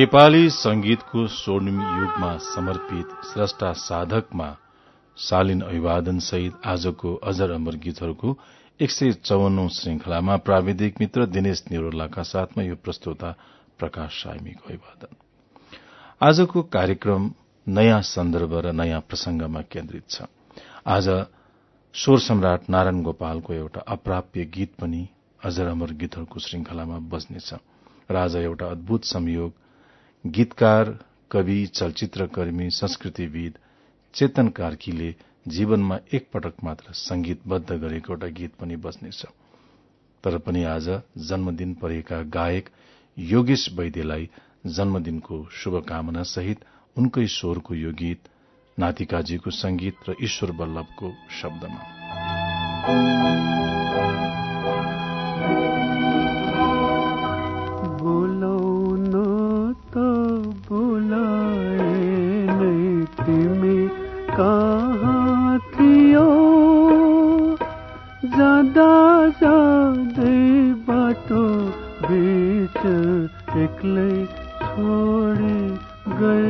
नेपाली संगीतको स्वर्णिम युगमा समर्पित श्रष्टा साधकमा शालीन अभिवादन सहित आजको अजर अमर गीतहरूको एक सय चौवन्नौ श्रृंखलामा प्राविधिक मित्र दिनेश निरोलाका साथमा यो प्रस्तोता प्रकाश साइमीको अभिवादन। आजको कार्यक्रम नयाँ सन्दर्भ र नयाँ प्रसंगमा केन्द्रित छ। आज स्वर सम्राट नारायण गोपालको एउटा अप्राप्य गीत पनि अजर अमर गीतहरूको श्रृंखलामा बज्नेछ। र आज एउटा अद्भुत संयोग गीतकार कवि चलचित्रकर्मी संस्कृतिविद चेतन कार्कीले जीवनमा एक पटक मात्र संगीतबद्ध गरेको एउटा गीत पनि बज्नेछ तर पनि आज जन्मदिन परेका गायक योगेश वैद्यलाई जन्मदिनको शुभकामना सहित उनकै स्वरको यो गीत नातिकाजीको संगीत र ईश्वर बल्लभको शब्दमा। जाँदा जाँदै बाटो बिच एक्लै छोडी गए।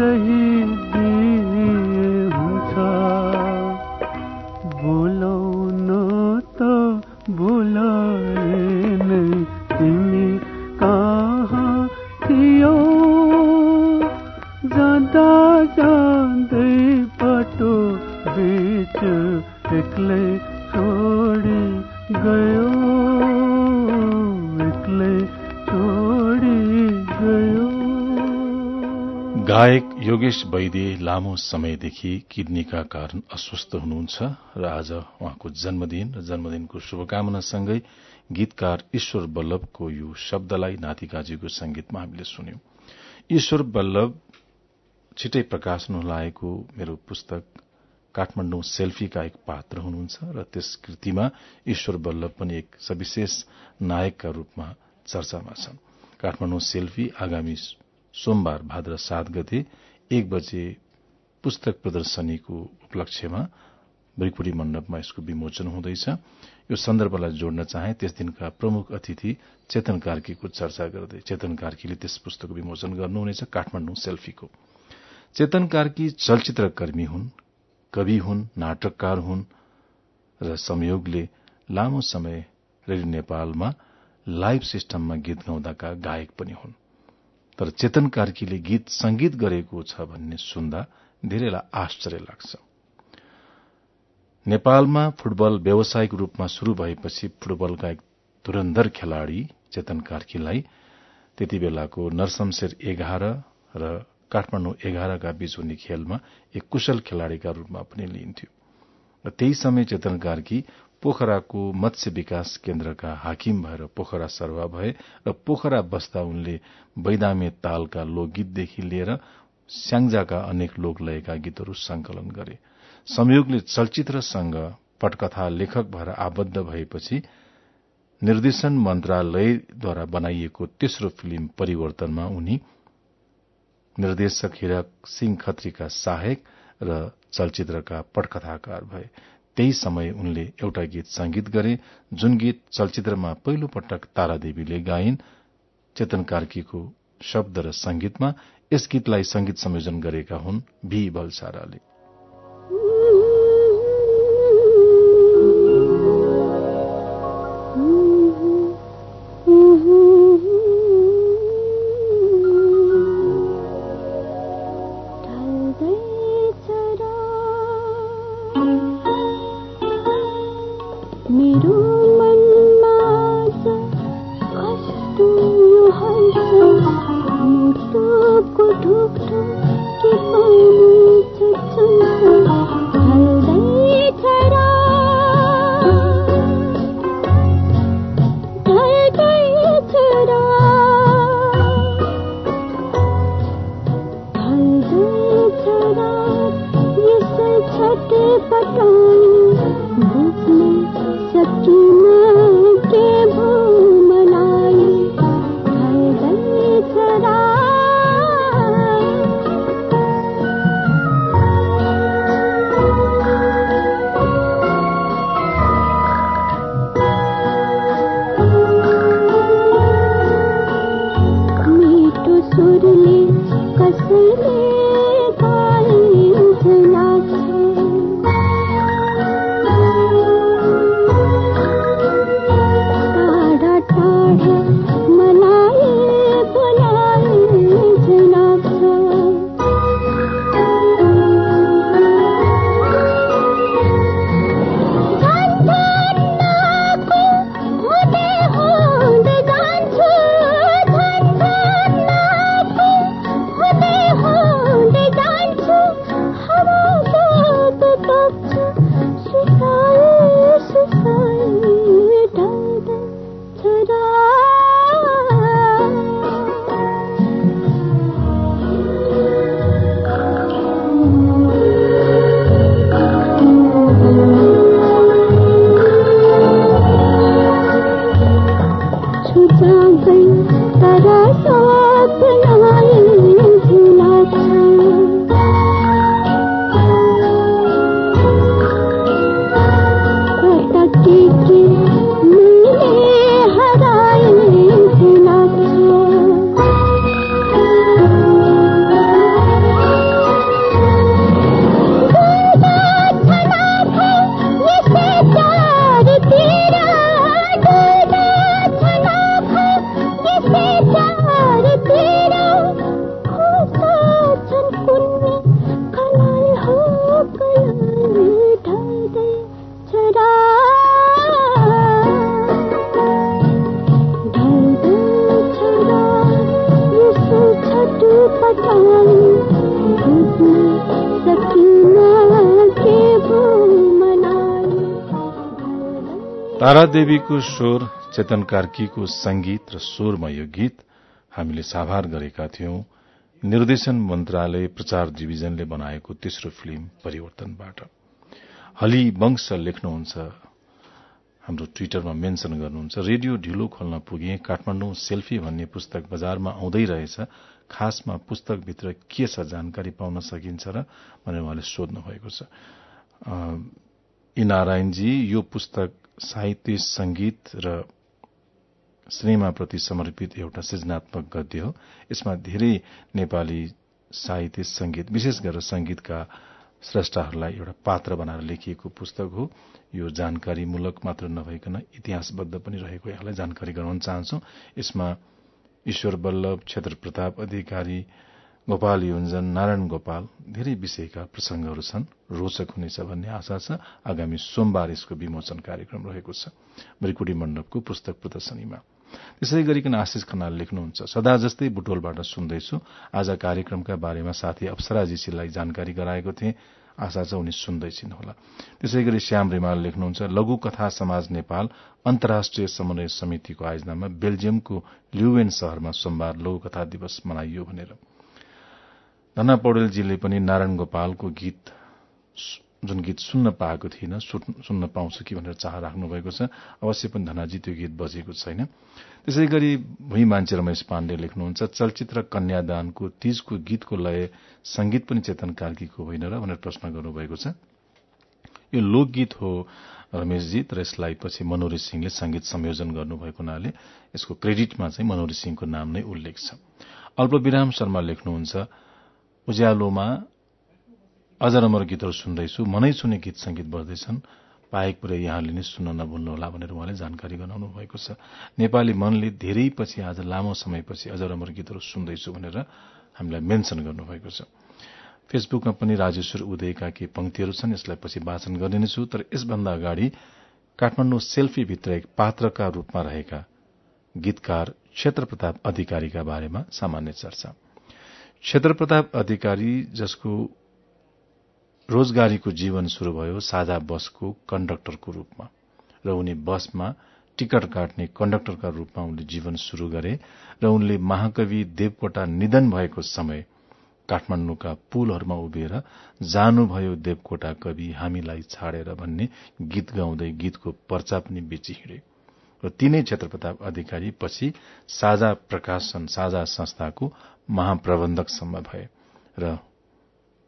योगेश वैद्य लामो समयदेखि किडनीका कारण अस्वस्थ हुनुहुन्छ र आज उहाँको जन्मदिन र जन्मदिनको शुभकामनासँगै गीतकार ईश्वर बल्लभको यो शब्दलाई नातिकाजीको संगीतमा हामीले सुन्यौं। ईश्वर बल्लभ छिटै प्रकाशन लागेको मेरो पुस्तक काठमाण्डु सेल्फीका एक पात्र हुनुहुन्छ र त्यस कृतिमा ईश्वर बल्लभ पनि एक सविशेष नायकका रूपमा चर्चामा छन्। काठमाण्डु सेल्फी आगामी सोमबार भाद्र सात गते एक बजे पुस्तक प्रदर्शनीको उपलक्ष्यमा ब्रिकपुरी मण्डपमा यसको विमोचन हुँदैछ। यो सन्दर्भलाई जोड्न चाहे त्यस दिनका प्रमुख अतिथि चेतन कार्कीको चर्चा गर्दै चेतन कार्कीले त्यस पुस्तकको विमोचन गर्नुहुनेछ काठमाडौँ सेल्फीको। चेतन कार्की चलचित्रकर्मी हुन् कवि हुन् नाटककार हुन् र संयोगले लामो समय रेडियो नेपालमा लाइभ सिस्टममा गीत गाउँदाका गायक पनि हुन्। तर चेतन कार्कीले गीत संगीत गरेको छ भन्ने सुन्दा धेरैलाई आश्चर्य लाग्छ। नेपालमा फुटबल व्यावसायिक रूपमा शुरू भएपछि फुटबलका एक धुरन्धर खेलाड़ी चेतन कार्कीलाई त्यति बेलाको नरसमशेर एघार र काठमाडौँ एघारका बीच हुने खेलमा एक कुशल खेलाड़ीका रूपमा पनि लिइन्थ्यो। र त्यही समय चेतन कार्की पोखराको मत्स्य विकास केन्द्रका हाकिम भएर पोखरा सर्वा भए र पोखरा बस्दा उनले बैदामे तालका लोकगीतदेखि लिएर स्याङ्जाका अनेक लोकलयका गीतहरू संकलन गरे। संयोगले चलचित्रसँग पटकथा लेखक भएर आबद्ध भएपछि निर्देशन मन्त्रालयद्वारा बनाइएको तेस्रो फिल्म परिवर्तनमा उनी निर्देशक हिरक सिंह खत्रीका सहायक र चलचित्रका पटकथाकार भए। त्यही समय उनले एउटा गीत संगीत गरे जुन गीत चलचित्रमा पहिलो पटक तारादेवीले गाइन्। चेतन कार्कीको शब्द र संगीतमा यस गीतलाई संगीत संयोजन गरेका हुन् भी बलसाराले। तारादेवीको स्वर चेतन कार्कीको संगीत र स्वरमा यो गीत हामीले साभार गरेका थियौं। निर्देशन मन्त्रालय प्रचार डिभिजनले बनाएको तेस्रो फिल्म परिवर्तनबाट। हलिवंश लेख्नुहुन्छ। हाम्रो ट्विटरमा मेन्शन गर्नुहुन्छ रेडियो ढिलो खोल्न पुगे काठमाण्डु सेल्फी भन्ने पुस्तक बजारमा आउँदै रहेछ। खासमा पुस्तकभित्र के छ जानकारी पाउन सकिन्छ र भनेर उहाँले सोध्नु भएको छ ई नारायणजी यो पुस्तक साहित्य संगीत र सिनेमाप्रति समर्पित एउटा सृजनात्मक गद्य हो। यसमा धेरै नेपाली साहित्य संगीत विशेष गरेर संगीतका श्रेष्ठाहरूलाई एउटा पात्र बनाएर लेखिएको पुस्तक हो। यो जानकारीमूलक मात्र नभइकन इतिहासबद्ध पनि रहेको यहाँलाई जानकारी गराउन चाहन्छौ। यसमा ईश्वर बल्लभ क्षेत्र प्रताप अधिकारी गोपाल योन्जन नारायण गोपाल धेरै विषयका प्रसंगहरू छन्। रोचक हुनेछ भन्ने आशा छ। आगामी सोमबार यसको विमोचन कार्यक्रम रहेको छ। मरिकुटी मण्डपको पुस्तक प्रदर्शनीमा। त्यसै गरिकन आशिष खनाल लेख्नुहुन्छ सदा जस्तै बुटोलबाट सुन्दैछु। आज कार्यक्रमका बारेमा साथी अप्सराजीसीलाई जानकारी गराएको थिए। आशा छ उनी सुन्दैछिन् होला। त्यसै गरी श्याम रिमाल लेख्नुहुन्छ लघु कथा समाज नेपाल अन्तर्राष्ट्रिय समन्वय समितिको आयोजनामा बेल्जियमको ल्युवेन शहरमा सोमबार लघु कथा दिवस मनाइयो भनेर। धना पौडेलजीले पनि नारायण गोपालको गीत जुन गीत सुन्न पाएको थिइनँ सुन्न पाउँछु कि भनेर चाह राख्नु भएको छ अवश्य पनि धनाजी त्यो गीत बजेको छैन। त्यसै गरी भुइँ मान्छे रमेश पाण्डे लेख्नुहुन्छ चलचित्र कन्यादानको तीजको गीतको लय संगीत पनि चेतन कार्कीको होइन र भनेर प्रश्न गर्नुभएको छ। यो लोकगीत हो रमेशजी तर यसलाई पछि मनोरी सिंहले संगीत संयोजन गर्नुभएको हुनाले यसको क्रेडिटमा चाहिँ मनोरी सिंहको नाम नै उल्लेख छ। अल्पविराम शर्मा लेख्नुहुन्छ उज्यालोमा अजर अमर गीतहरू सुन्दैछु मनै सुने गीत संगीत बज्दैछन् पाएक पुरै यहाँले नै सुन्न नभुल्नुहोला भनेर उहाँले जानकारी गराउनु भएको छ। नेपाली मनले धेरै पछि आज लामो समयपछि अजर अमर गीतहरू सुन्दैछु भनेर हामीलाई मेन्सन गर्नुभएको छ। फेसबुकमा पनि राजेश्वर उदयका केही पंक्तिहरू छन् यसलाई पछि वाचन गर्ने छु तर यसभन्दा अगाडि काठमाडौँ सेल्फीभित्र एक पात्रका रूपमा रहेका गीतकार क्षेत्र प्रताप अधिकारीका बारेमा सामान्य चर्चा। क्षेत्र प्रताप अधिकारी जसको रोजगारीको जीवन शुरू भयो साझा बसको कण्डक्टरको रूपमा र उनी बसमा टिकट काट्ने कण्डक्टरका रूपमा उनले जीवन शुरू गरे र उनले महाकवि देवकोटा निधन भएको समय काठमाण्डुका पुलहरूमा उभिएर जानुभयो देवकोटा कवि हामीलाई छाडेर भन्ने गीत गाउँदै गीतको पर्चा पनि बेची हिँडे र तीनै क्षेत्र प्रताप अधिकारी पछि साझा प्रकाशन साझा संस्थाको महाप्रबन्धकसम्म भए र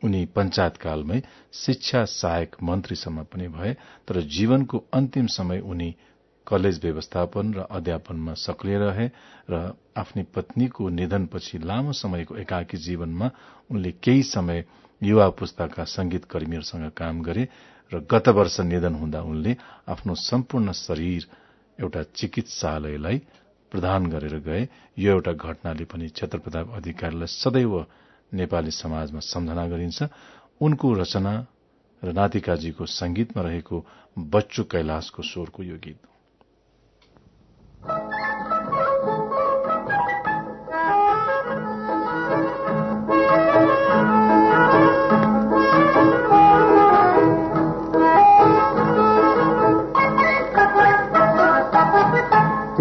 उनी पञ्चायतकालमै शिक्षा सहायक मन्त्रीसम्म पनि भए तर जीवनको अन्तिम समय उनी कलेज व्यवस्थापन र अध्यापनमा सक्रिय रहे र आफ्नी पत्नीको निधनपछि लामो समयको एकाकी जीवनमा उनले केही समय युवा पुस्ताका संगीत कर्मीहरूसँग काम गरे र गत वर्ष निधन हुँदा उनले आफ्नो सम्पूर्ण शरीर एउटा चिकित्सालयलाई प्रदान गरेर गए। यो एउटा घटनाले पनि क्षेत्र प्रताप अधिकारीलाई सदैव नेपाली समाजमा सम्झना गरिन्छ। उनको रचना र नातिकाजीको संगीतमा रहेको बच्चु कैलाशको स्वरको यो गीत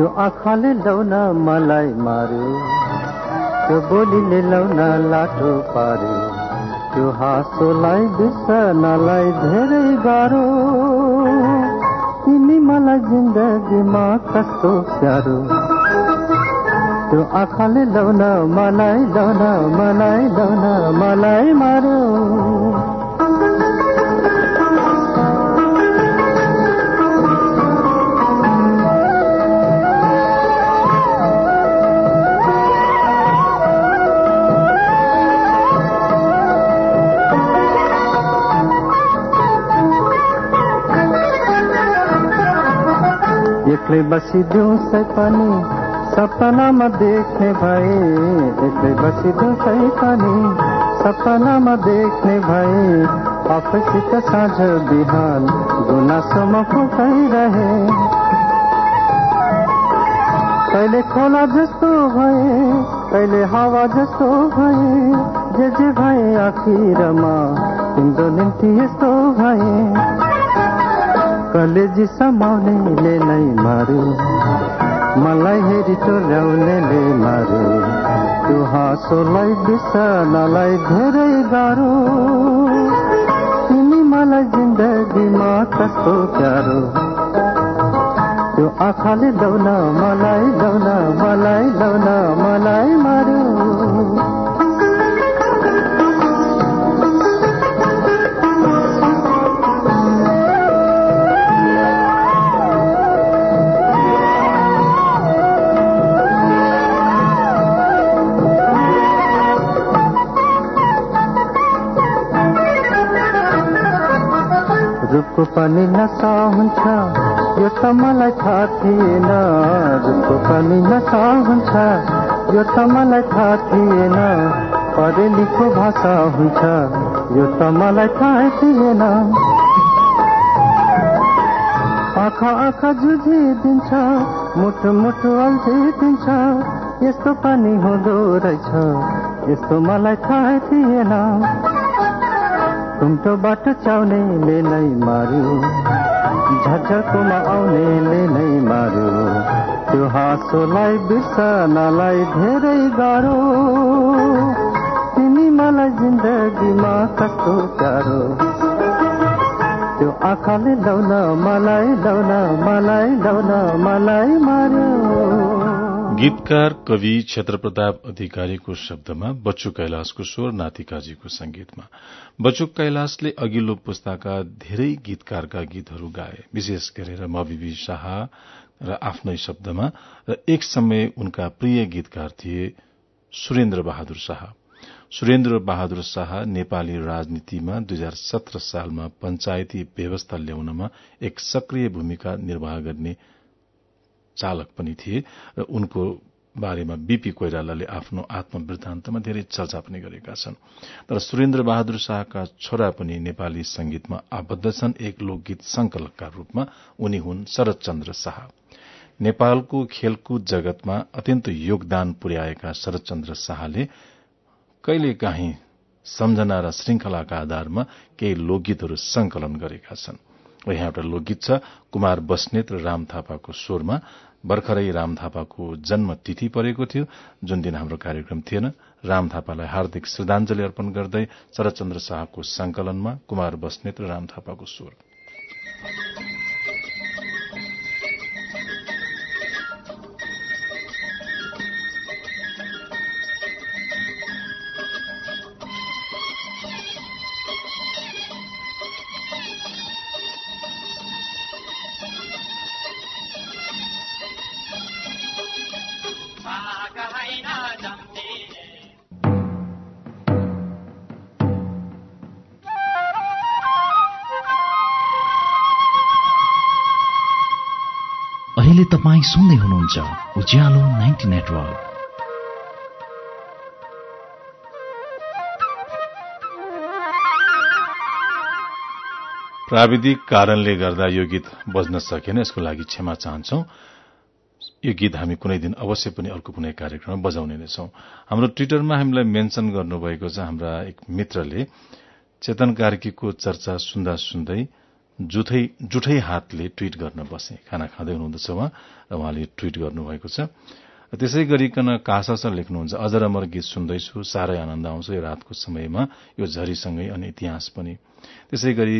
त्यो आँखाले लौन मलाई मार्यो त्यो बोलीले लौन लाटो पार्यो त्यो हाँसोलाई बिर्सनलाई धेरै गाह्रो। तिमी मलाई जिन्दगीमा कस्तो प्यारो। त्यो आँखाले लौन मलाई लौन मलाई लौन मलाई मार्यो एक्लै बसिदिउँ पनि सपनामा देख्ने भए एक्लै बसिदिउँ पनि सपनामा देख्ने भए आफैसित साँझ बिहान गुनासोमा फुकाइरहे कहिले खोला जस्तो भए कहिले हावा जस्तो भए जे जे भए आखिरमा तिम्रो निम्ति यस्तो भए कलेजी समाउनेले नै मारे। मलाई हेरी टोल्याउनेले मारे। त्यो हाँसोलाई बिर्सनलाई धेरै गाह्रो। तिमी मलाई जिन्दगीमा कस्तो प्यारो। त्यो आँखाले लौन मलाई लौन मलाई लौन मलाई मार्यो रुखको पनि नसा हुन्छ। यो त मलाई थाहा थिएन। रुखको पनि नसा हुन्छ। यो त मलाई थाहा थिएन। परेलीको भाषा हुन्छ। यो त मलाई थाहा थिएन। आँखा आँखा जुझिदिन्छ। मुटु मुटु अल्झिदिन्छ। यस्तो पनि हुँदो रहेछ। यस्तो मलाई थाहा थिएन। कुम्टो बाटो चाउनेले नै मार्यो झझकोमा आउनेले नै मार्यो त्यो हाँसोलाई बिर्सनलाई धेरै गाह्रो। तिमी मलाई जिन्दगीमा कस्तो प्यारो। त्यो आँखाले लाउन मलाई लाउन मलाई लाउन मलाई मार्यो गीतकार कवि क्षेत्र प्रताप अधिकारीको शब्दमा बच्चु कैलाशको स्वर नातिकाजीको संगीतमा। बच्चु कैलाशले अघिल्लो पुस्ताका धेरै गीतकारका गीतहरू गाए विशेष गरेर मविबी शाह र आफ्नै शब्दमा र एक समय उनका प्रिय गीतकार थिए सुरेन्द्र बहादुर शाह। सुरेन्द्र बहादुर शाह नेपाली राजनीतिमा दुई हजार सत्र सालमा पञ्चायती व्यवस्था ल्याउनमा एक सक्रिय भूमिका निर्वाह गर्ने चालक पनि थिए र उनको बारेमा बीपी कोइरालाले आफ्नो आत्मवृत्तान्तमा धेरै चर्चा पनि गरेका छन्। तर सुरेन्द्र बहादुर शाहका छोरा पनि नेपाली संगीतमा आबद्ध छन्। एक लोकगीत संकलकका रूपमा उनी हुन् शरदचन्द्र शाह। नेपालको खेलकुद जगतमा अत्यन्त योगदान पुर्याएका शरदचन्द्र शाहले कहिलेकाहीँ सम्झना र श्रृंखलाका आधारमा केही लोकगीतहरू संकलन गरेका छन्। यहाँ एउटा लोकगीत छ कुमार बस्नेत र राम थापाको स्वरमा। भर्खरै राम थापाको जन्म तिथि परेको थियो जुन दिन हाम्रो कार्यक्रम थिएन। राम थापालाई हार्दिक श्रद्धांजलि अर्पण गर्दै शरदचन्द्र शाहको संकलनमा कुमार बस्नेत र राम थापाको स्वर। तपाईँ सुन्दै हुनुहुन्छ उज्यालो नाइन्टी नेटवर्क। प्राविधिक कारणले गर्दा यो गीत बज्न सकेन यसको लागि क्षमा चाहन्छौ। यो गीत हामी कुनै दिन अवश्य पनि अर्को कुनै कार्यक्रममा बजाउने नै छौं। हाम्रो ट्विटरमा हामीलाई मेन्शन गर्नुभएको छ हाम्रा एक मित्रले चेतन कार्कीको चर्चा सुन्दा सुन्दै जुठै जुठै हातले ट्वीट गर्न बसे। खाना खाँदै हुनुहुँदछ उहाँ र उहाँले ट्वीट गर्नुभएको छ। त्यसै गरिकन कासा लेख्नुहुन्छ अजर अमर गीत सुन्दैछु साह्रै आनन्द आउँछ यो रातको समयमा यो झरीसँगै अनि इतिहास पनि। त्यसै गरी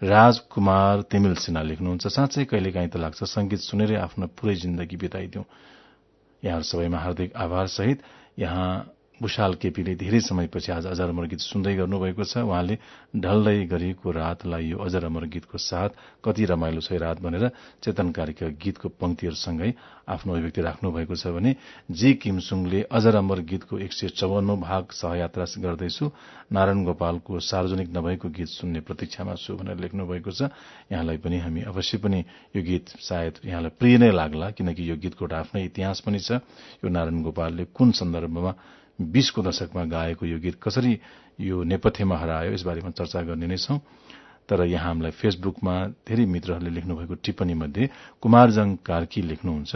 राजकुमार तिमिल सिन्हा लेख्नुहुन्छ साँच्चै कहिलेकाहीँ त लाग्छ संगीत सुनेरै आफ्नो पूरै जिन्दगी बिताइदिउँ। यहाँ सबैमा हार्दिक आभार सहित यहाँ भूषाल केपीले धेरै समयपछि आज अजर अमर गीत सुन्दै गर्नुभएको छ। उहाँले ढल्दै गरेको रातलाई यो अजर अमर गीतको साथ कति रमाइलो छ रात भनेर चेतन कार्यका गीतको पंक्तिहरूसँगै आफ्नो अभिव्यक्ति राख्नु भएको छ भने जी किमसुङले अजर अमर गीतको एक सय चौवन्नौ भाग सहयात्रा गर्दैछु। नारायण गोपालको सार्वजनिक नभएको गीत सुन्ने प्रतीक्षामा छु भनेर लेख्नु भएको छ। यहाँलाई पनि हामी अवश्य पनि यो गीत सायद यहाँलाई प्रिय नै लाग्ला किनकि यो गीतको एउटा आफ्नै इतिहास पनि छ। यो नारायण गोपालले कुन सन्दर्भमा बीसको दशकमा गाएको यो गीत कसरी यो नेपथ्यमा हरायो यसबारेमा चर्चा गर्ने नै छौं। तर यहाँ हामीलाई फेसबुकमा धेरै मित्रहरूले लेख्नुभएको टिप्पणी मध्ये कुमारजङ कार्की लेख्नुहुन्छ।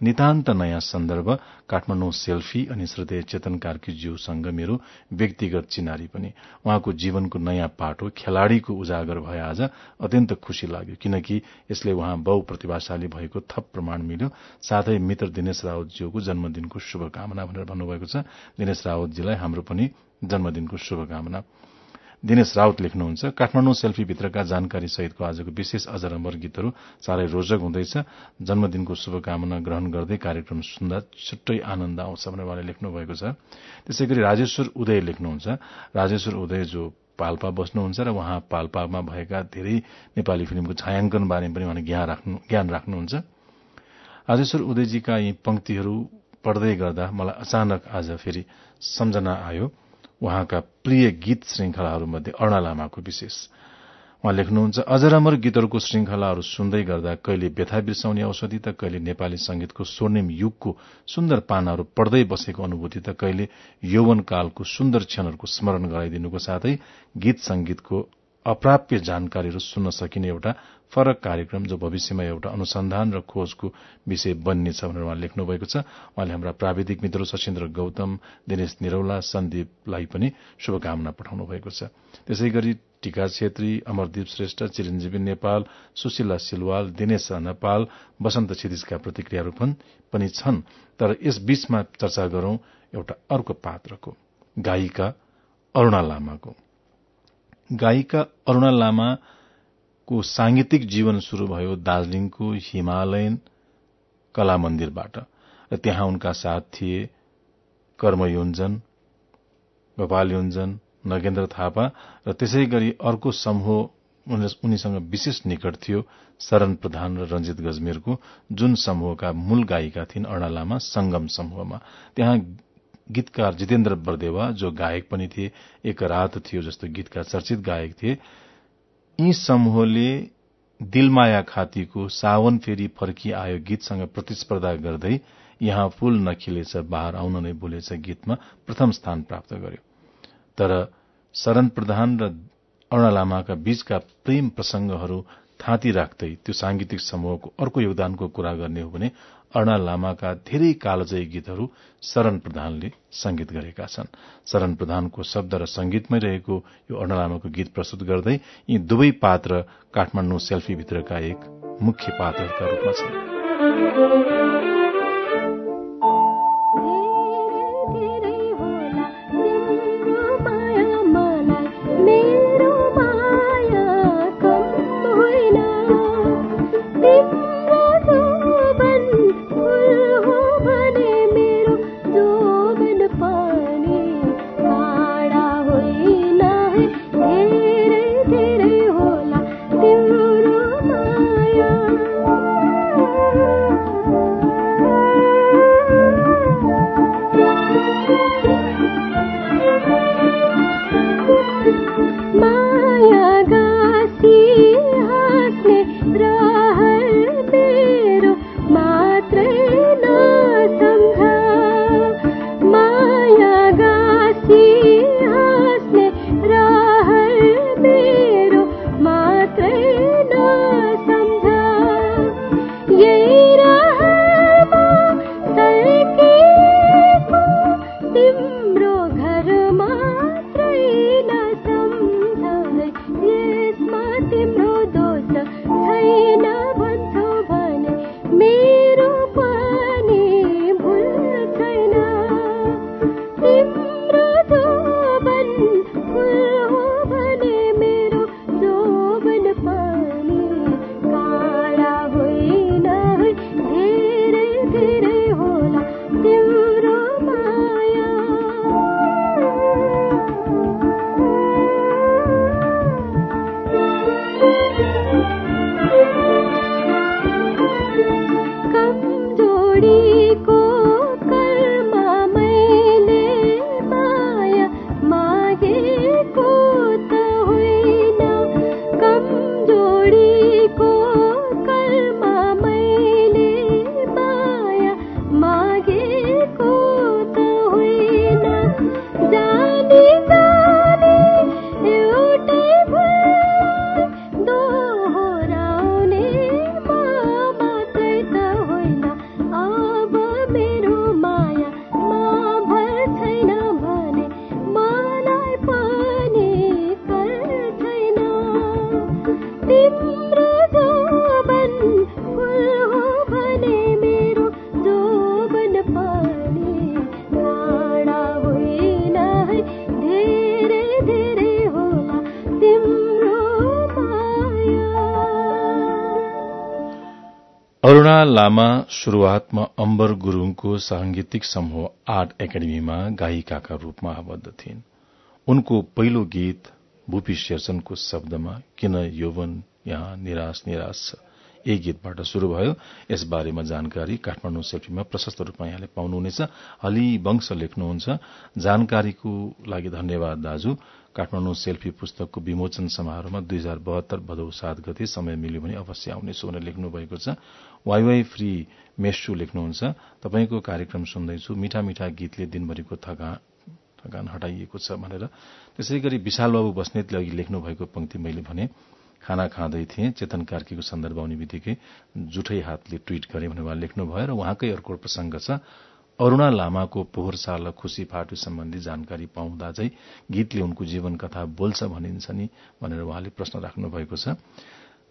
नितान्त नयाँ सन्दर्भ काठमाडौँ सेल्फी अनि श्रद्धेय चेतन कार्कीज्यूसँग मेरो व्यक्तिगत चिनारी पनि। उहाँको जीवनको नयाँ पाटो खेलाड़ीको उजागर भए आज अत्यन्त खुशी लाग्यो किनकि यसले उहाँ बहुप्रतिभाशाली भएको थप प्रमाण मिल्यो। साथै मित्र दिनेश रावतज्यूको जन्मदिनको शुभकामना भनेर भन्नुभएको छ। दिनेश रावतजीलाई हाम्रो पनि जन्मदिनको शुभकामना। दिनेश राउत लेख्नुहुन्छ काठमाडौँ सेल्फीभित्रका जानकारी सहितको आजको विशेष अजर अमर गीतहरू साह्रै रोचक हुँदैछ। जन्मदिनको शुभकामना ग्रहण गर्दै कार्यक्रम सुन्दा छुट्टै आनन्द आउँछ भनेर उहाँले लेख्नु भएको छ। त्यसै गरी राजेश्वर उदय लेख्नुहुन्छ। राजेश्वर उदय जो पाल्पा बस्नुहुन्छ र उहाँ पाल्पामा भएका धेरै नेपाली फिल्मको छायाङ्कन बारेमा पनि उहाँले ज्ञान राख्नुहुन्छ। राजेश्वर उदयजीका यी पंक्तिहरू पढ्दै गर्दा मलाई अचानक आज फेरि सम्झना आयो। उहाँका प्रिय गीत श्रृंखलाहरूमध्ये अर्ण लामाको विशेष। उहाँ लेख्नुहुन्छ अजर गीतहरूको श्रृंखलाहरू सुन्दै गर्दा कहिले व्यथा बिर्साउने औषधि त कहिले नेपाली संगीतको स्वर्णिम युगको सुन्दर पानाहरू पढ्दै बसेको अनुभूति त कहिले यौवनकालको सुन्दर क्षणहरूको स्मरण गराइदिनुको साथै गीत संगीतको अप्राप्य जानकारीहरू सुन्न सकिने एउटा फरक कार्यक्रम जो भविष्यमा एउटा अनुसन्धान र खोजको विषय बन्नेछ भनेर उहाँ लेख्नु भएको छ। उहाँले हाम्रा प्राविधिक मित्र सशिन्द्र गौतम दिनेश निरौला सन्दीपलाई पनि शुभकामना पठाउनु भएको छ। त्यसै गरी टीका छेत्री अमरदीप श्रेष्ठ चिरञ्जीवी नेपाल सुशीला सिलवाल दिनेश नेपाल वसन्त क्षितिजका प्रतिक्रियाहरू पनि छन्। तर यस बीचमा चर्चा गरौं एउटा अर्को पात्रको गायिका अरूणा लामाको। गायिका अरूणा लामाको सांगीतिक जीवन शुरू भयो दार्जीलिङको हिमालयन कला मन्दिरबाट। र त्यहाँ उनका साथ थिए कर्मयोञ्जन गोपाल नगेन्द्र थापा र त्यसै गरी अर्को समूह उनीसँग विशेष निकट थियो शरण प्रधान र रंजित गजमेरको जुन समूहका मूल गायिका थिइन् अरूणा लामा संगम समूहमा। त्यहाँ गीतकार जितेन्द्र बरदेवा जो गायक पनि थिए एक रात थियो जस्तो गीतका चर्चित गायक थिए यी समूहले दिलमाया खातीको सावन फेरि फर्की आयो गीतसँग प्रतिस्पर्धा गर्दै यहाँ फूल नखिलेछ बाहर आउन नै बोलेछ गीतमा प्रथम स्थान प्राप्त गर्यो। तर शरण प्रधान र अरूणा लामाका बीचका प्रेम प्रसंगहरू थाँती राख्दै त्यो सांगीतिक समूहको अर्को योगदानको कुरा गर्ने हो भने अरूणा लामाका धेरै कालजयी गीतहरू शरण प्रधानले संगीत गरेका छन्। शरण प्रधानको शब्द र संगीतमै रहेको यो अरूणा लामाको गीत प्रस्तुत गर्दै यी दुवै पात्र काठमाण्डु सेल्फीभित्रका एक मुख्य पात्रहरूका रूपमा छन्। लामा शुरूआतमा अम्बर गुरूङको सांगीतिक समूह आर्ट एकाडेमीमा गायिकाका रूपमा आबद्ध थिइन्। उनको पहिलो गीत भूपी शेरचनको शब्दमा किन यौवन यहाँ निराश निराश छ? यही गीतबाट शुरू भयो। यस बारेमा जानकारी काठमाडौँ सेफ्टीमा प्रशस्त रूपमा यहाँले पाउनुहुनेछ। हली वंश लेख्नुहुन्छ। जानकारीको लागि धन्यवाद दाजु। काठमाडौँ सेल्फी पुस्तकको विमोचन समारोहमा दुई हजार बहत्तर भदौ सात गते समय मिल्यो भने अवश्य आउनेछु भनेर लेख्नु भएको छ। वाइवाई फ्री मेसु लेख्नुहुन्छ। तपाईँको कार्यक्रम सुन्दैछु। मिठा मिठा गीतले दिनभरिको थका थकान हटाइएको छ भनेर। त्यसै गरी विशाल बाबु बस्नेतले अघि लेख्नु भएको पंक्ति मैले भने खाना खाँदै थिएँ। चेतन कार्कीको सन्दर्भ आउने बित्तिकै जुठै हातले ट्वीट गरे भनेर उहाँ लेख्नुभयो र उहाँकै अर्को प्रसंग छ अरूणा लामाको पोहोर साल खुशी फाटु सम्बन्धी जानकारी पाउँदा चाहिँ गीतले उनको जीवन कथा बोल्छ भनिन्छ नि भनेर उहाँले प्रश्न राख्नु भएको छ।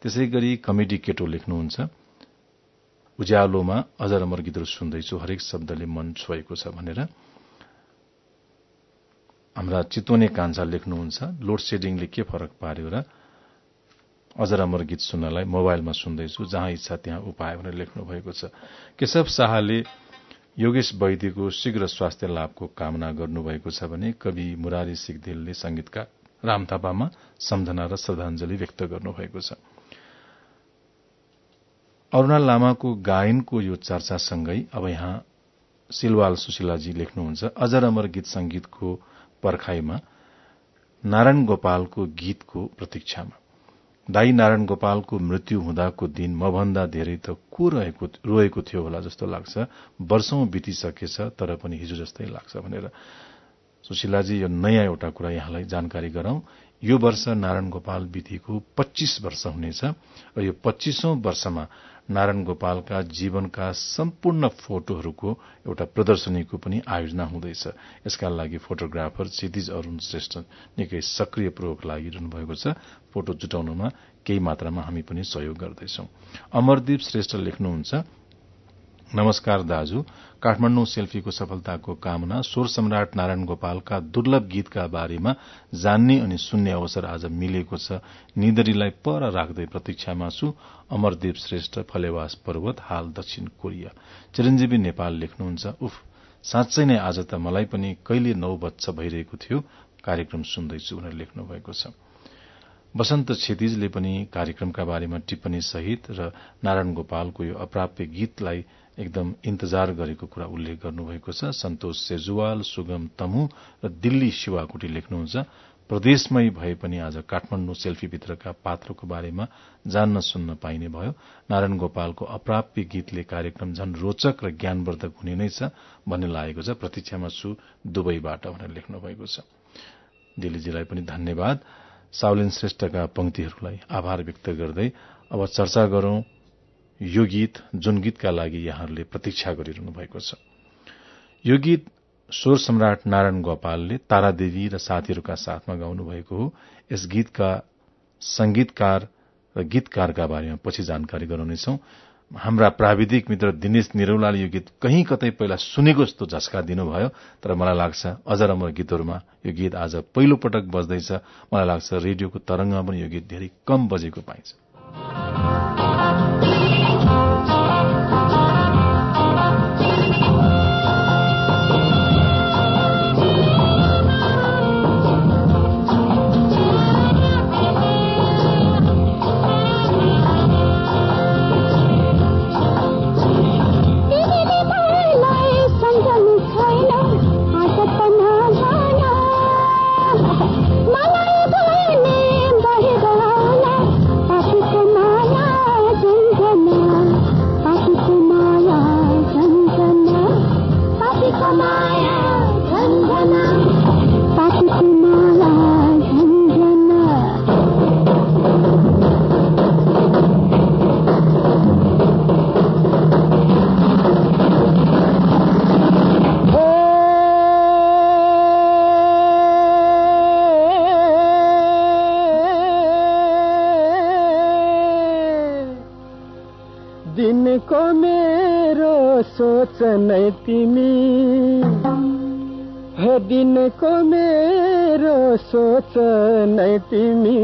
त्यसै गरी कमेडी केटो लेख्नुहुन्छ उज्यालोमा अजर अमर गीतहरू सुन्दैछु हरेक शब्दले मन छोएको छ भनेर। हाम्रा चितोने कान्छा लेख्नुहुन्छ लोड सेडिङले के फरक पार्यो र अजर अमर गीत सुन्नलाई मोबाइलमा सुन्दैछु जहाँ इच्छा त्यहाँ उपाय भनेर लेख्नु भएको छ। केशव शाहले योगेश वैद्यको शीघ्र स्वास्थ्य लाभको कामना गर्नुभएको छ भने कवि मुरारी सिगदेलले संगीतका राम थापामा सम्झना र श्रद्धाञ्जली व्यक्त गर्नुभएको छ। अरूणा लामाको गायनको यो चर्चासँगै अब यहाँ सिलवाल सुशीलाजी लेख्नुहुन्छ। अजर अमर गीत संगीतको पर्खाईमा नारायण गोपालको गीतको प्रतीक्षामा। दाई नारायण गोपालको मृत्यु हुँदाको दिन मभन्दा धेरै त को रहेको रोएको थियो होला जस्तो लाग्छ। वर्षौं बितिसकेछ तर पनि हिजो जस्तै लाग्छ भनेर। सुशीलाजी यो नयाँ एउटा कुरा यहाँलाई जानकारी गराउँ यो वर्ष नारायण गोपाल विधिको पच्चीस वर्ष हुनेछ र यो पच्चीसौं वर्षमा नारायण गोपालका जीवनका सम्पूर्ण फोटोहरूको एउटा प्रदर्शनीको पनि आयोजना हुँदैछ। यसका लागि फोटोग्राफर क्षितिज अरूण श्रेष्ठ निकै सक्रिय प्रयोग लागिरहनु भएको छ। फोटो जुटाउनमा केही मात्रामा हामी पनि सहयोग गर्दैछौ। अमरदीप श्रेष्ठ लेख्नुहुन्छ नमस्कार दाजु। काठमाण्डु सेल्फीको सफलताको कामना स्वर सम्राट नारायण गोपालका दुर्लभ गीतका बारेमा जान्ने अनि सुन्ने अवसर आज मिलेको छ। निदरीलाई पर राख्दै प्रतीक्षामा छु। अमरदेव श्रेष्ठ फलेवास पर्वत हाल दक्षिण कोरिया। चिरञ्जीवी नेपाल लेख्नुहुन्छ। उफ साँच्चै नै आज त मलाई पनि कहिले नौ बच्च भइरहेको थियो। कार्यक्रम सुन्दैछु भनेर लेख्नु भएको छ। वसन्त क्षितिजले पनि कार्यक्रमका बारेमा टिप्पणी सहित र नारायण गोपालको यो अप्राप्य गीतलाई एकदम इन्तजार गरेको कुरा उल्लेख गर्नुभएको छ। सन्तोष सेजुवाल सुगम तमु र दिल्ली शिवाकुटी लेख्नुहुन्छ। प्रदेशमै भए पनि आज काठमाण्डु सेल्फीभित्रका पात्रको बारेमा जान्न सुन्न पाइने भयो। नारायण गोपालको अप्राप्य गीतले कार्यक्रम झन रोचक र ज्ञानवर्धक हुने नै छ भन्ने लागेको छ। प्रतीक्षामा छु दुवैबाट भनेर लेख्नु भएको छ। दिल्लीजीलाई पनि धन्यवाद। साउलिन श्रेष्ठका पंक्तिहरूलाई आभार व्यक्त गर्दै अब चर्चा गरौं। यो गीत जुन गीतका लागि यहाँहरूले प्रतीक्षा गरिरहनु भएको छ। यो गीत स्वर सम्राट नारायण गोपालले तारादेवी र साथीहरूका साथमा गाउनु भएको हो। यस गीतका संगीतकार र गीतकारका बारेमा पछि जानकारी गराउनेछौ। हाम्रा प्राविधिक मित्र दिनेश निरौलाले यो गीत कहीँ कतै पहिला सुनेको जस्तो झस्का दिनुभयो तर मलाई लाग्छ अझ अमर गीतहरूमा यो गीत आज पहिलो पटक बज्दैछ। मलाई लाग्छ रेडियोको तरंगमा पनि यो गीत धेरै कम बजेको पाइन्छ। नै तिमी हे दिनको मेरो सोच नै तिमी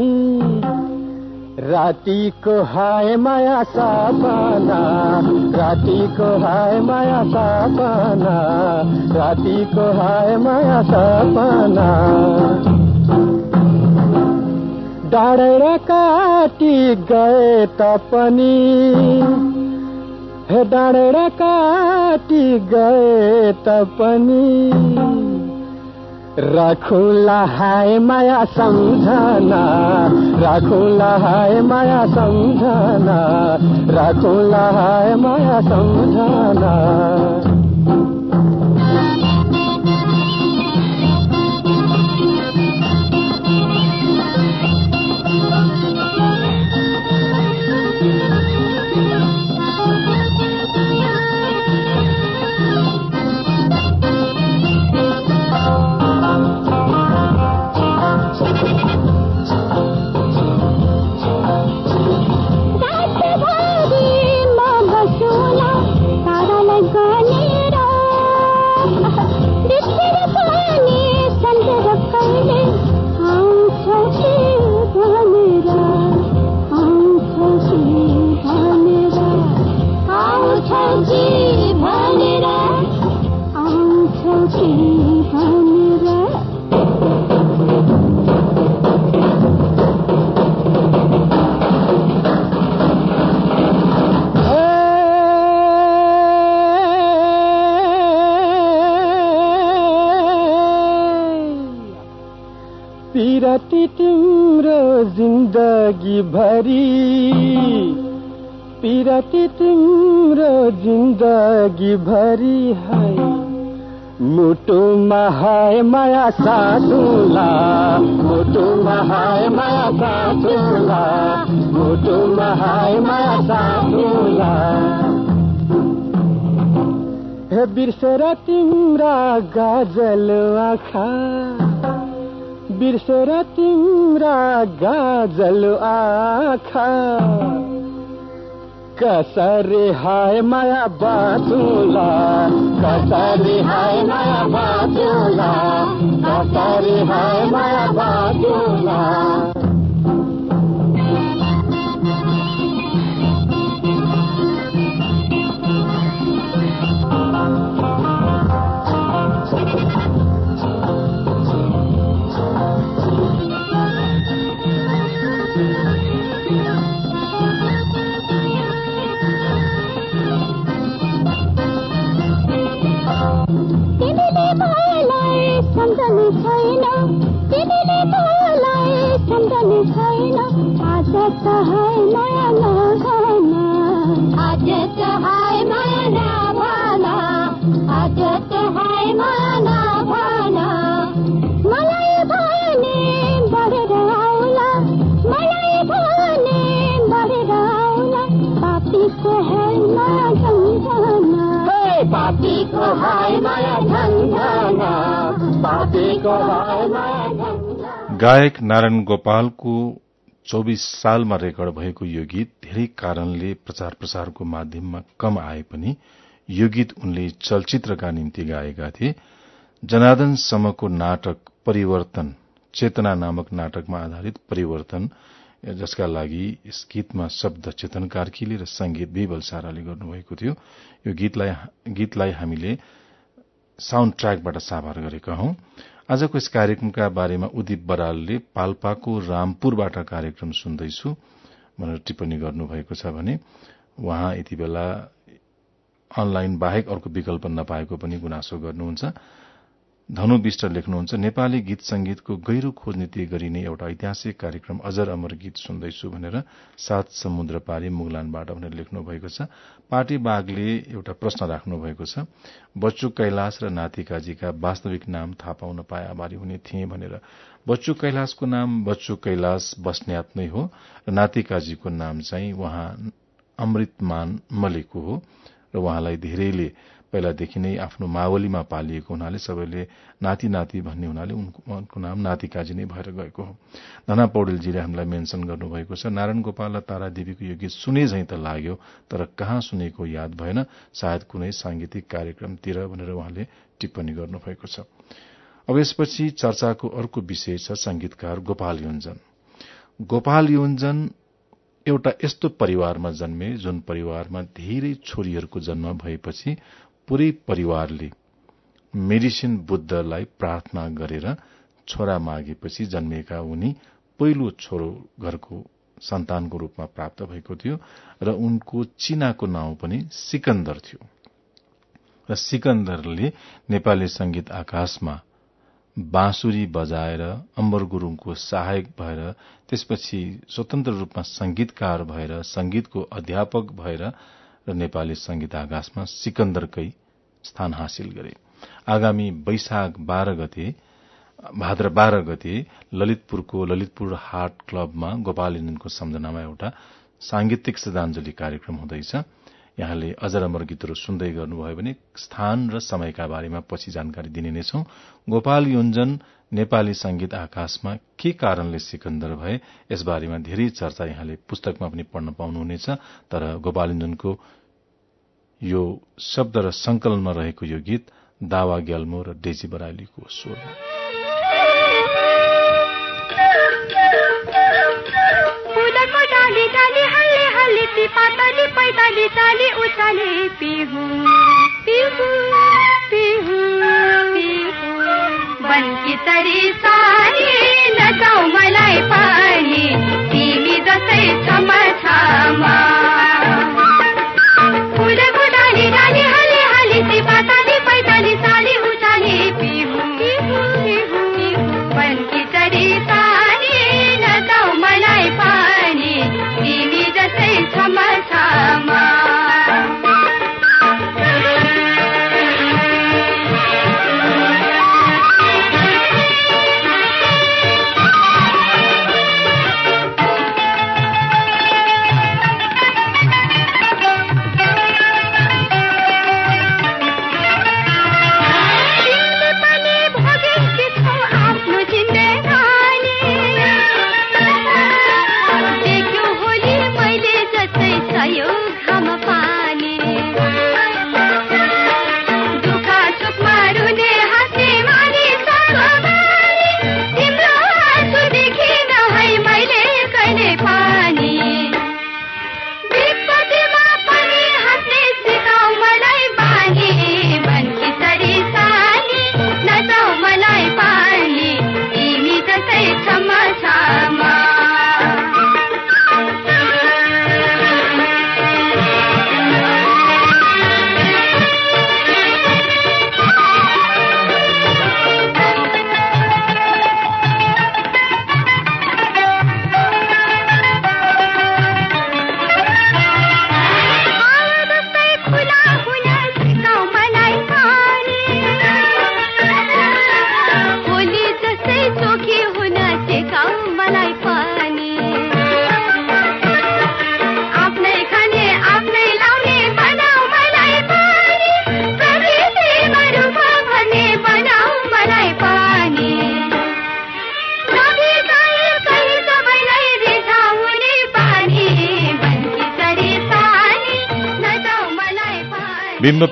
रातिको हाय माया सपना रातिको हाय माया सपना रातिको हाय माया सपना। डाँडेर काटी गए तापनि डाँडेर काटी गए पनि। राखुला हाय माया सम्झना राखुला हाय माया सम्झना राखुला हाय माया सम्झना। साधुला मुटुमा हाय माया साधुला मुटुमा हाय माया साधुला। हे बिर्सेर तिम्रा गाजल आँखा बिर्सेर तिम्रा गाजल आँखा। कसरी हाय माया बाँचुला कसरी हाय माया बाँचुला कसरी हाय माया बाँचुला सम्झनु छैन। तिमीले मलाई सम्झनु छैन। आज त हाय माया नभन। आज त हाय माया नभन। आज त माया नभन। मलाई भने बढेर आउला मलाई भने बढेर आउला पापीको हाय माया सम्झना पापीको हाय माया सम्झना गायक नारायण गोपालको चौबिस सालमा रेकर्ड भएको यो गीत धेरै कारणले प्रचार प्रसारको माध्यममा कम आए पनि यो गीत उनले चलचित्रका निम्ति गाएका थिए। जनार्दन समको नाटक परिवर्तन चेतना नामक नाटकमा आधारित परिवर्तन जसका लागि यस गीतमा शब्द चेतन कार्कीले र संगीत बिबल साराले गर्नुभएको थियो। यो गीतलाई हामीले साउण्ड ट्र्याकबाट साभार गरेका हौं। आजको यस कार्यक्रमका बारेमा उदिप बरालले पाल्पाको रामपुरबाट कार्यक्रम सुन्दैछु भनेर टिप्पणी गर्नुभएको छ भने उहाँ यति बेला अनलाइन बाहेक अर्को विकल्प नपाएको पनि गुनासो गर्नुहुन्छ। धनु विष्ट लेख्नुहुन्छ नेपाली गीत संगीतको गहिरो खोज नीति गरिने एउटा ऐतिहासिक कार्यक्रम अजर अमर गीत सुन्दैछु भनेर सात समुद्र पारी मुगलानबाट भनेर लेख्नु भएको छ। पार्टी बागले एउटा प्रश्न राख्नु भएको छ बच्चु कैलाश र नातिकाजीका वास्तविक नाम थाहा पाउन पाए आभारी हुने थिए भनेर। बच्चु कैलाशको नाम बच्चु कैलाश बस्न्यात नै हो र नातिकाजीको नाम चाहिँ उहाँ अमृतमान मलेको हो र उहाँलाई धेरैले पहिलादेखि नै आफ्नो मावलीमा पालिएको हुनाले सबैले नाति नाति भन्ने हुनाले उनको नाम नाति काजी नै भएर गएको हो। धना पौडेलजीले हामीलाई मेन्सन गर्नुभएको छ नारायण गोपाल र तारा देवीको यो गीत सुने झै त लाग्यो तर कहाँ सुनेको याद भएन सायद कुनै सांगीतिक कार्यक्रमतिर भनेर उहाँले टिप्पणी गर्नुभएको छ। अब यसपछि चर्चाको अर्को विषय छ संगीतकार गोपाल योन्जन। गोपाल योन्जन एउटा यस्तो परिवारमा जन्मे जुन परिवारमा धेरै छोरीहरूको जन्म भएपछि पूरै परिवारले मेडिसिन बुद्धलाई प्रार्थना गरेर छोरा मागेपछि जन्मिएका उनी पहिलो छोरो घरको सन्तानको रूपमा प्राप्त भएको थियो र उनको चिनाको नाउँ पनि सिकन्दर थियो। र सिकन्दरले नेपाली संगीत आकाशमा बाँसुरी बजाएर अम्बर गुरूङको सहायक भएर त्यसपछि स्वतन्त्र रूपमा संगीतकार भएर संगीतको अध्यापक भएर र नेपाली संगीत आकाशमा सिकन्दरकै स्थान हासिल गरे। आगामी वैशाख बाह्र गते भाद्र बाह्र गते ललितपुरको ललितपुर हाट क्लबमा गोपाल इन्जनको सम्झनामा एउटा सांगीतिक श्रद्धाञ्जली कार्यक्रम हुँदैछ। यहाँले अजर अमर गीतहरू सुन्दै गर्नुभयो भने स्थान र समयका बारेमा पछि जानकारी दिने नै छौं। गोपाल योन्जन नेपाली संगीत आकाशमा के कारणले सिकन्दर भए यसबारेमा धेरै चर्चा यहाँले पुस्तकमा पनि पढ्न पाउनुहुनेछ तर गोपाल यो शब्द र संकलनमा रहेको यो गीत दावा ग्याल्मो र डेजी बराइलीको स्वरमा Be who.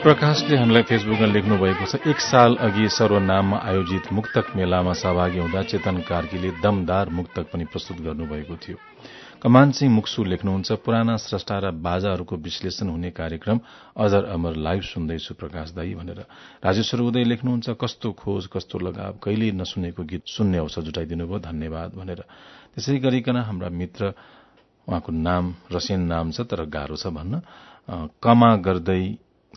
प्रकाशले हामीलाई फेसबुकमा लेख्नु भएको छ एक साल अघि सर्वनाममा आयोजित मुक्तक मेलामा सहभागी हुँदा चेतन कार्कीले दमदार मुक्तक पनि प्रस्तुत गर्नुभएको थियो। कमान सिंह मुक्सु लेख्नुहुन्छ पुराना स्रष्टा र बाजाहरूको विश्लेषण हुने कार्यक्रम अजर अमर लाइभ सुन्दैछु प्रकाश दाई भनेर। राजेश्वर उदय लेख्नुहुन्छ कस्तो खोज कस्तो लगाव कहिले नसुनेको गीत सुन्ने अवसर जुटाइदिनु भयो धन्यवाद भनेर। त्यसै गरिकन हाम्रा मित्र उहाँको नाम रसियन नाम छ तर गाह्रो छ भन्न। कमा गर्दै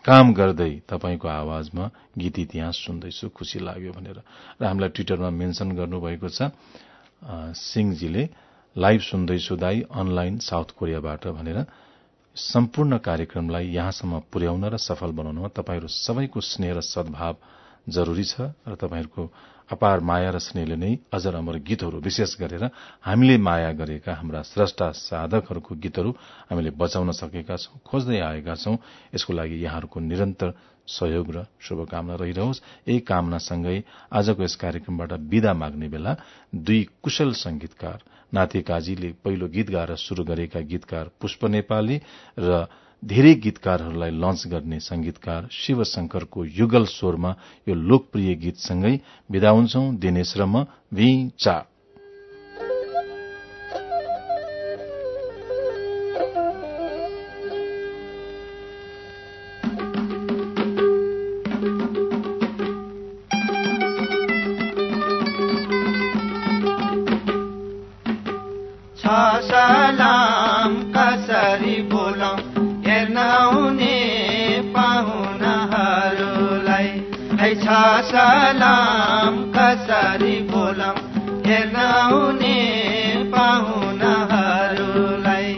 काम गर्दै तपाईँको आवाजमा गीत इतिहास सुन्दैछु खुसी लाग्यो भनेर। र हामीलाई ट्विटरमा मेन्सन गर्नुभएको छ सिंहजीले लाइभ सुन्दैछु दाई अनलाइन साउथ कोरियाबाट भनेर। सम्पूर्ण कार्यक्रमलाई यहाँसम्म पुर्याउन र सफल बनाउनमा तपाईँहरू सबैको स्नेह र सद्भाव जरूरी छ र तपाईँहरूको अपार माया र स्नेहले नै अजर अमर गीतहरू विशेष गरेर हामीले माया गरेका हाम्रा स्रष्टा साधकहरूको गीतहरू हामीले बचाउन सकेका छौं खोज्दै आएका छौं। यसको लागि यहाँहरूको निरन्तर सहयोग र शुभकामना रहिरहोस्। यही कामनासँगै आजको यस कार्यक्रमबाट विदा माग्ने बेला दुई कुशल संगीतकार नाति काजीले पहिलो गीत गाएर शुरू गरेका गीतकार पुष्प नेपाली र धेरै गीतकारहरूलाई लन्च गर्ने संगीतकार शिव शंकरको युगल स्वरमा यो लोकप्रिय गीतसँगै विदा हुन्छौ दिनेश र म चा। सलाम कसरी कसरी बोलौँ हेर्न पाहुनाहरूलाई।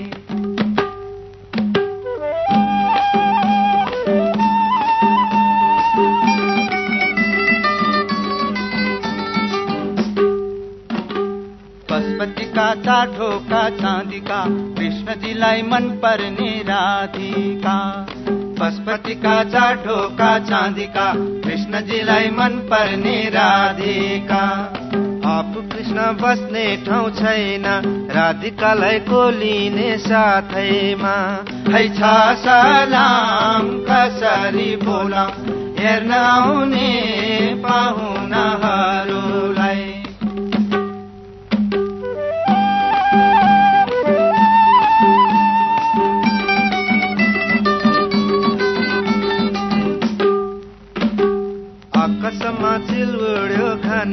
पशुपतिका चाठोका चाँदीका कृष्णजीलाई मन पर्ने राधिका। पशुपतिका चाठोका चाँदीका कृष्णजीलाई मन पर्ने राधिका। आफू कृष्ण बस्ने ठाउँ छैन राधिकालाई कोलिने साथैमा। है छ सलाम कसरी बोला हेर्न आउने पाहुनाहरूलाई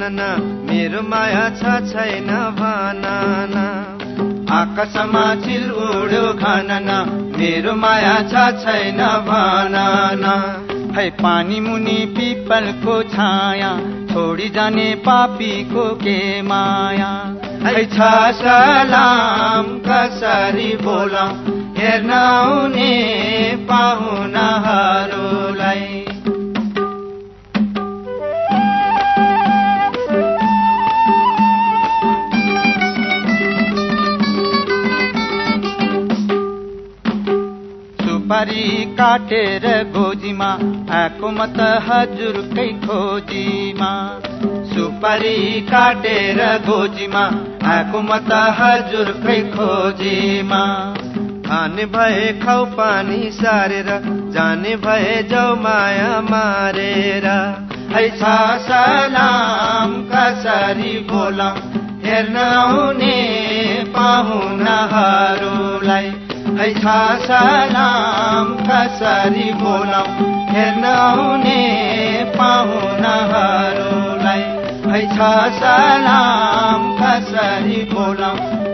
मेरो माया छ छैन भनन आकाशमा चिल उड्यो खानन मेरो माया छ छैन भनन है पानी मुनि पिपलको छाया छोडी जाने पापीको के माया। है छ सलाम कसरी बोला हेर्न आउने पाहुनाहरूलाई। सुपारी काटेर गोजीमा आएको म त हजुरकै खोजीमा। सुपारी काटेर गोजीमा आएको म त हजुरकै खोजीमा। खाने भए खाउ पानी सारेर जाने भए जाउ माया मारेर। छ सलाम कसरी बोला हेर्न आउने पाहुनाहरूलाई। छ सलाम कसरी बोला हेर्न आउने पाहुनाहरूलाई छ सलाम कसरी बोला हेर्न आउने